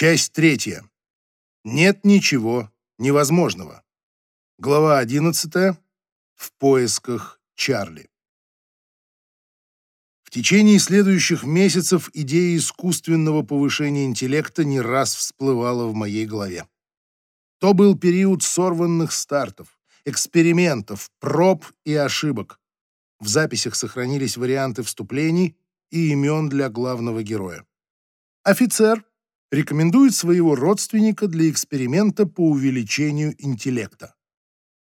Часть третья. Нет ничего невозможного. Глава 11. В поисках Чарли. В течение следующих месяцев идея искусственного повышения интеллекта не раз всплывала в моей голове. То был период сорванных стартов, экспериментов, проб и ошибок. В записях сохранились варианты вступлений и имен для главного героя. Офицер рекомендует своего родственника для эксперимента по увеличению интеллекта.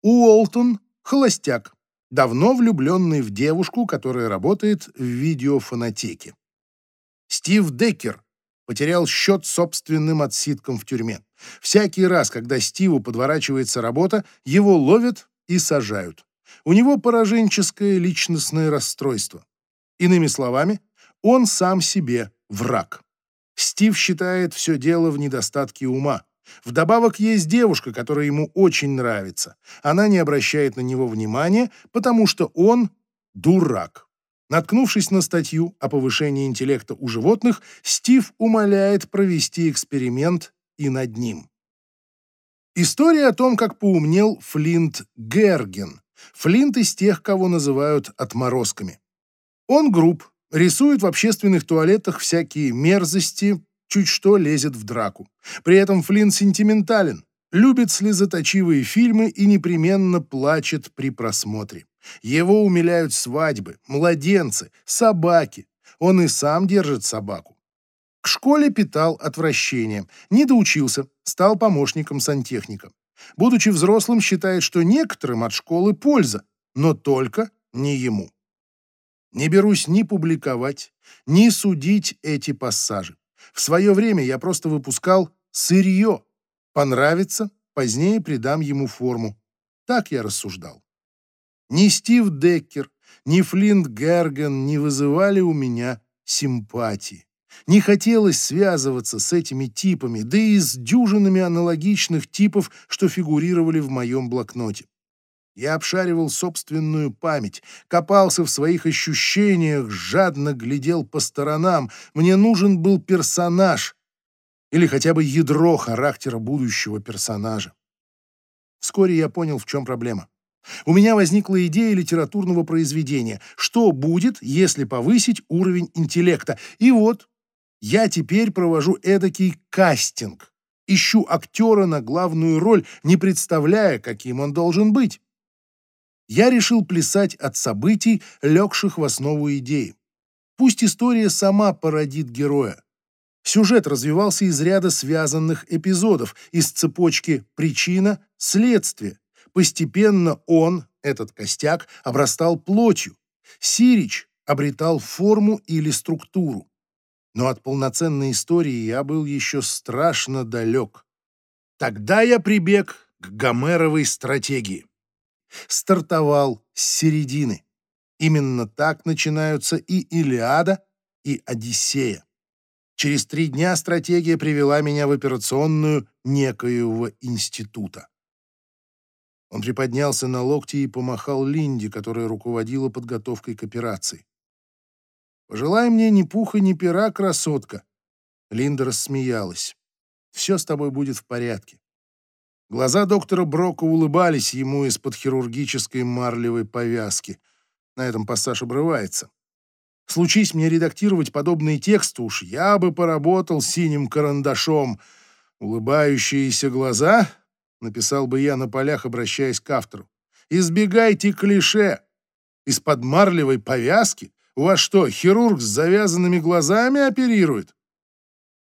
Уолтон – холостяк, давно влюбленный в девушку, которая работает в видеофонотеке. Стив Деккер потерял счет собственным отсидкам в тюрьме. Всякий раз, когда Стиву подворачивается работа, его ловят и сажают. У него пораженческое личностное расстройство. Иными словами, он сам себе враг. Стив считает все дело в недостатке ума. Вдобавок есть девушка, которая ему очень нравится. Она не обращает на него внимания, потому что он дурак. Наткнувшись на статью о повышении интеллекта у животных, Стив умоляет провести эксперимент и над ним. История о том, как поумнел Флинт Герген. Флинт из тех, кого называют отморозками. Он груб, рисует в общественных туалетах всякие мерзости, чуть что лезет в драку. При этом Флинт сентиментален, любит слезоточивые фильмы и непременно плачет при просмотре. Его умиляют свадьбы, младенцы, собаки. Он и сам держит собаку. К школе питал отвращение, не доучился, стал помощником сантехника. Будучи взрослым, считает, что некоторым от школы польза, но только не ему. Не берусь ни публиковать, ни судить эти пассажи. В свое время я просто выпускал сырье. Понравится, позднее придам ему форму. Так я рассуждал. Ни Стив Деккер, ни Флинт Герген не вызывали у меня симпатии. Не хотелось связываться с этими типами, да и с дюжинами аналогичных типов, что фигурировали в моем блокноте. Я обшаривал собственную память, копался в своих ощущениях, жадно глядел по сторонам. Мне нужен был персонаж или хотя бы ядро характера будущего персонажа. Вскоре я понял, в чем проблема. У меня возникла идея литературного произведения. Что будет, если повысить уровень интеллекта? И вот, я теперь провожу эдакий кастинг. Ищу актера на главную роль, не представляя, каким он должен быть я решил плясать от событий, легших в основу идеи. Пусть история сама породит героя. Сюжет развивался из ряда связанных эпизодов, из цепочки причина, следствие. Постепенно он, этот костяк, обрастал плотью. Сирич обретал форму или структуру. Но от полноценной истории я был еще страшно далек. Тогда я прибег к Гомеровой стратегии стартовал с середины. Именно так начинаются и Илиада, и Одиссея. Через три дня стратегия привела меня в операционную некоего института. Он приподнялся на локти и помахал Линде, которая руководила подготовкой к операции. «Пожелай мне ни пуха, ни пера, красотка!» Линда рассмеялась. «Все с тобой будет в порядке. Глаза доктора Брока улыбались ему из-под хирургической марлевой повязки. На этом пассаж обрывается. Случись мне редактировать подобные тексты, уж я бы поработал синим карандашом. Улыбающиеся глаза, написал бы я на полях, обращаясь к автору. Избегайте клише. Из-под марлевой повязки? У вас что, хирург с завязанными глазами оперирует?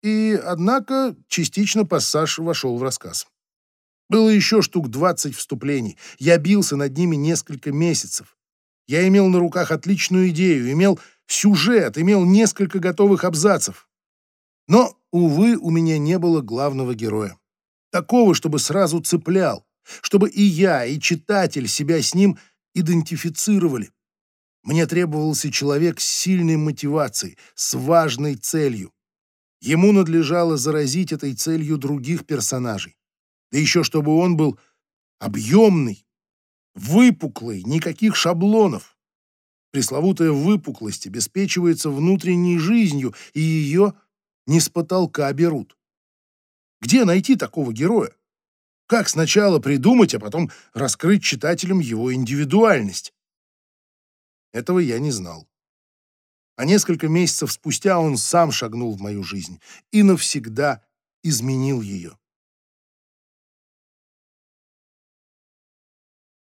И, однако, частично пассаж вошел в рассказ. Было еще штук 20 вступлений. Я бился над ними несколько месяцев. Я имел на руках отличную идею, имел сюжет, имел несколько готовых абзацев. Но, увы, у меня не было главного героя. Такого, чтобы сразу цеплял, чтобы и я, и читатель себя с ним идентифицировали. Мне требовался человек с сильной мотивацией, с важной целью. Ему надлежало заразить этой целью других персонажей. Да еще чтобы он был объемный, выпуклый, никаких шаблонов. Пресловутая выпуклость обеспечивается внутренней жизнью, и ее не с потолка берут. Где найти такого героя? Как сначала придумать, а потом раскрыть читателям его индивидуальность? Этого я не знал. А несколько месяцев спустя он сам шагнул в мою жизнь и навсегда изменил ее.